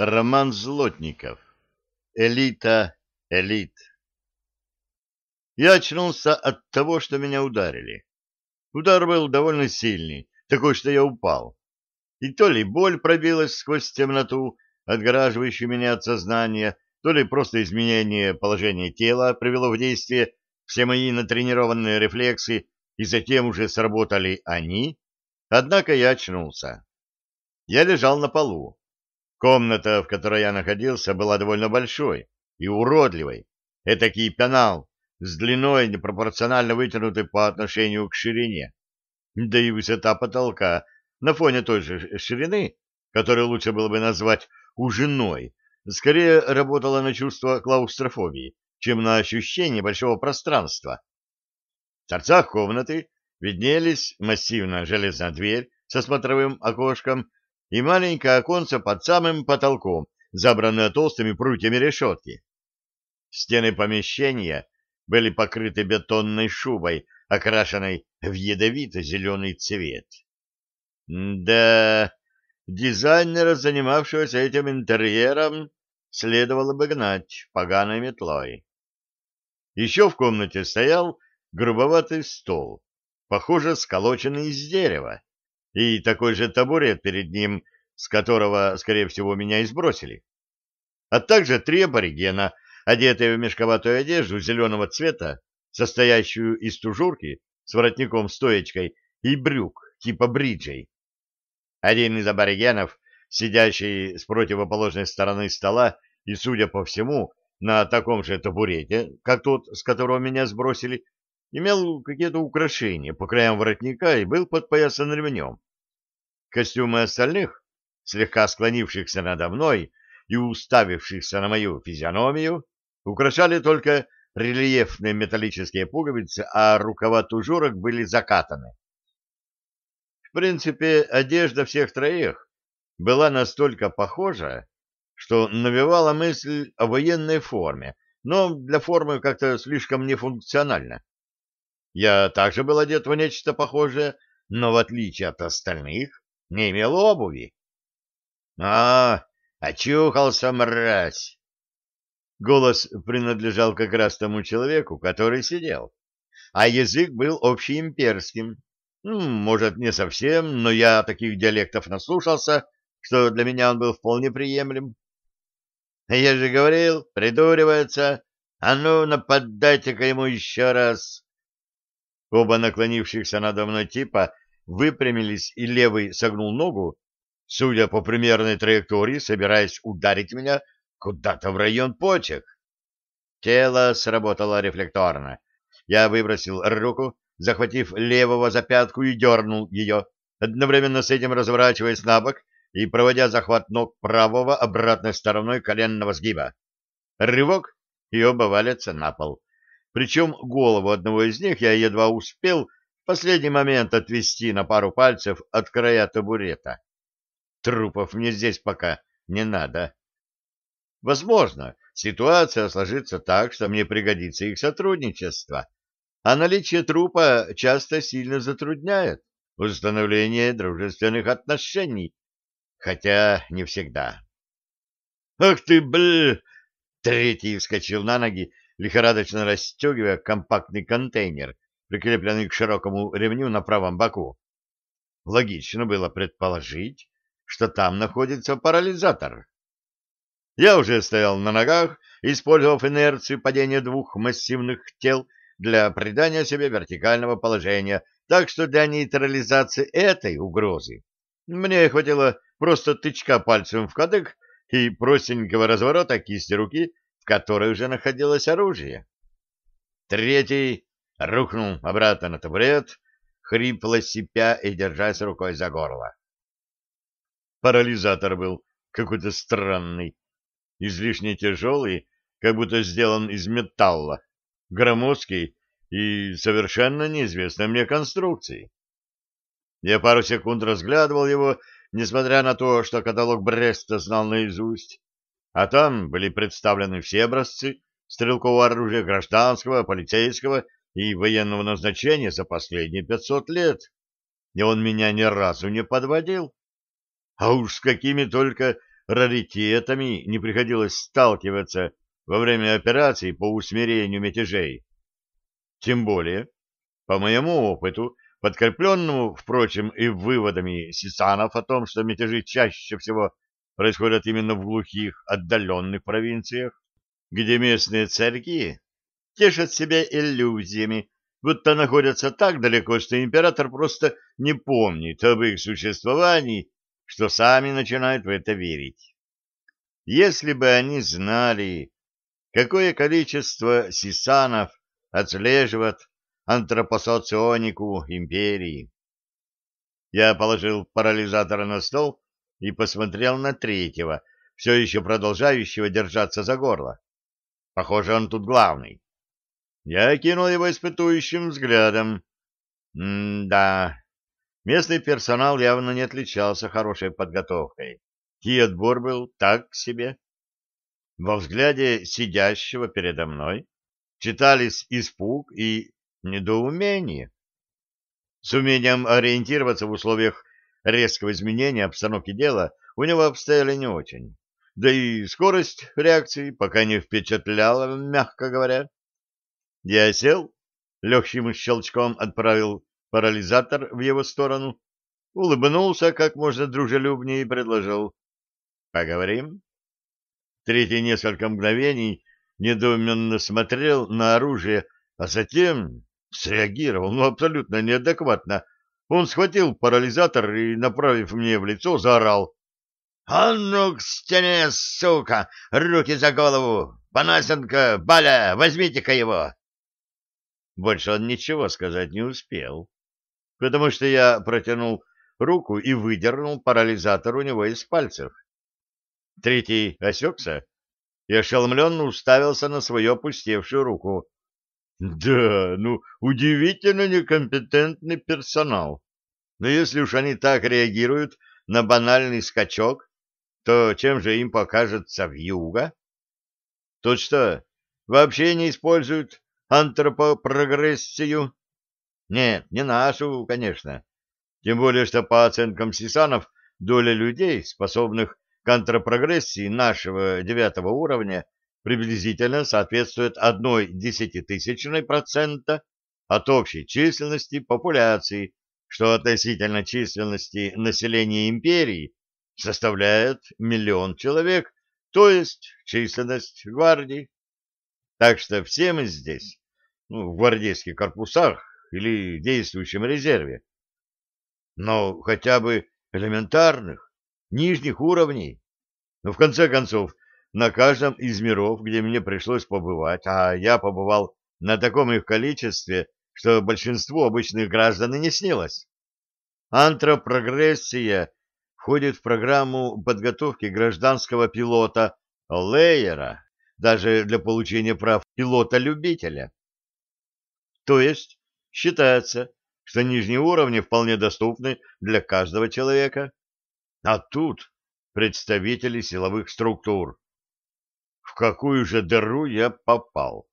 Роман Злотников. Элита, элит. Я очнулся от того, что меня ударили. Удар был довольно сильный, такой, что я упал. И то ли боль пробилась сквозь темноту, отгораживающую меня от сознания, то ли просто изменение положения тела привело в действие все мои натренированные рефлексы, и затем уже сработали они, однако я очнулся. Я лежал на полу. Комната, в которой я находился, была довольно большой и уродливой. Этакий пенал с длиной, непропорционально вытянутой по отношению к ширине. Да и высота потолка на фоне той же ширины, которую лучше было бы назвать ужиной, скорее работала на чувство клаустрофобии, чем на ощущение большого пространства. В торцах комнаты виднелись массивная железная дверь со смотровым окошком и маленькое оконце под самым потолком, забранное толстыми прутьями решетки. Стены помещения были покрыты бетонной шубой, окрашенной в ядовито-зеленый цвет. Да, дизайнера, занимавшегося этим интерьером, следовало бы гнать поганой метлой. Еще в комнате стоял грубоватый стол, похоже, сколоченный из дерева и такой же табурет перед ним, с которого, скорее всего, меня и сбросили. А также три аборигена, одетые в мешковатую одежду зеленого цвета, состоящую из тужурки с воротником-стоечкой и брюк типа бриджей. Один из аборигенов, сидящий с противоположной стороны стола и, судя по всему, на таком же табурете, как тот, с которого меня сбросили, имел какие-то украшения по краям воротника и был подпоясан ремнем. Костюмы остальных, слегка склонившихся надо мной и уставившихся на мою физиономию, украшали только рельефные металлические пуговицы, а рукава тужурок были закатаны. В принципе, одежда всех троих была настолько похожа, что навевала мысль о военной форме, но для формы как-то слишком нефункционально. Я также был одет в нечто похожее, но в отличие от остальных, не имел обуви. — А, очухался, мразь! Голос принадлежал как раз тому человеку, который сидел, а язык был общеимперским. Ну, может, не совсем, но я таких диалектов наслушался, что для меня он был вполне приемлем. — Я же говорил, придуривается. А ну, нападайте-ка ему еще раз. Оба наклонившихся надо мной типа выпрямились, и левый согнул ногу, судя по примерной траектории, собираясь ударить меня куда-то в район почек. Тело сработало рефлекторно. Я выбросил руку, захватив левого за пятку и дернул ее, одновременно с этим разворачиваясь на бок и проводя захват ног правого обратной стороной коленного сгиба. Рывок, и оба валятся на пол. Причем голову одного из них я едва успел последний момент отвести на пару пальцев от края табурета. Трупов мне здесь пока не надо. Возможно, ситуация сложится так, что мне пригодится их сотрудничество, а наличие трупа часто сильно затрудняет установление дружественных отношений, хотя не всегда. «Ах ты, бл...» Третий вскочил на ноги, лихорадочно расстегивая компактный контейнер — прикрепленный к широкому ремню на правом боку. Логично было предположить, что там находится парализатор. Я уже стоял на ногах, использовав инерцию падения двух массивных тел для придания себе вертикального положения, так что для нейтрализации этой угрозы мне хватило просто тычка пальцем в кадык и простенького разворота кисти руки, которой уже находилось оружие. Третий рухнул обратно на табурет, хрипло сипя и держась рукой за горло. Парализатор был какой-то странный, излишне тяжелый, как будто сделан из металла, громоздкий и совершенно неизвестной мне конструкции. Я пару секунд разглядывал его, несмотря на то, что каталог Бреста знал наизусть, а там были представлены все образцы стрелкового оружия гражданского, полицейского и военного назначения за последние пятьсот лет, и он меня ни разу не подводил. А уж с какими только раритетами не приходилось сталкиваться во время операций по усмирению мятежей. Тем более, по моему опыту, подкрепленному, впрочем, и выводами Сисанов о том, что мятежи чаще всего происходят именно в глухих, отдаленных провинциях, где местные царьки тешат себя иллюзиями, будто находятся так далеко, что император просто не помнит об их существовании, что сами начинают в это верить. Если бы они знали, какое количество сисанов отслеживает антропосоционику империи. Я положил парализатор на стол и посмотрел на третьего, все еще продолжающего держаться за горло. Похоже, он тут главный. Я кинул его испытующим взглядом. М-да, местный персонал явно не отличался хорошей подготовкой. И отбор был так себе. Во взгляде сидящего передо мной читались испуг и недоумение. С умением ориентироваться в условиях резкого изменения обстановки дела у него обстояли не очень. Да и скорость реакции пока не впечатляла, мягко говоря. Я сел, легким щелчком отправил парализатор в его сторону, улыбнулся как можно дружелюбнее и предложил. «Поговорим?» Третий несколько мгновений недоуменно смотрел на оружие, а затем среагировал, ну, абсолютно неадекватно. Он схватил парализатор и, направив мне в лицо, заорал. — А ну к стене, сука! Руки за голову! Панасенко, Баля, возьмите-ка его! Больше он ничего сказать не успел, потому что я протянул руку и выдернул парализатор у него из пальцев. Третий осекся и ошеломленно уставился на свою опустевшую руку. Да, ну, удивительно некомпетентный персонал. Но если уж они так реагируют на банальный скачок, то чем же им покажется вьюга? Тут что, вообще не используют антропопрогрессию? Нет, не нашу, конечно. Тем более, что по оценкам Сисанов, доля людей, способных к антропрогрессии нашего девятого уровня, приблизительно соответствует одной десятитысячной процента от общей численности популяции, что относительно численности населения империи составляет миллион человек, то есть численность гвардии. Так что все мы здесь, ну, в гвардейских корпусах или действующем резерве, но хотя бы элементарных, нижних уровней. Но в конце концов, на каждом из миров, где мне пришлось побывать, а я побывал на таком их количестве, что большинству обычных граждан и не снилось. Антропрогрессия входит в программу подготовки гражданского пилота Лейера, даже для получения прав пилота-любителя. То есть считается, что нижние уровни вполне доступны для каждого человека. А тут представители силовых структур. Какую же дыру я попал?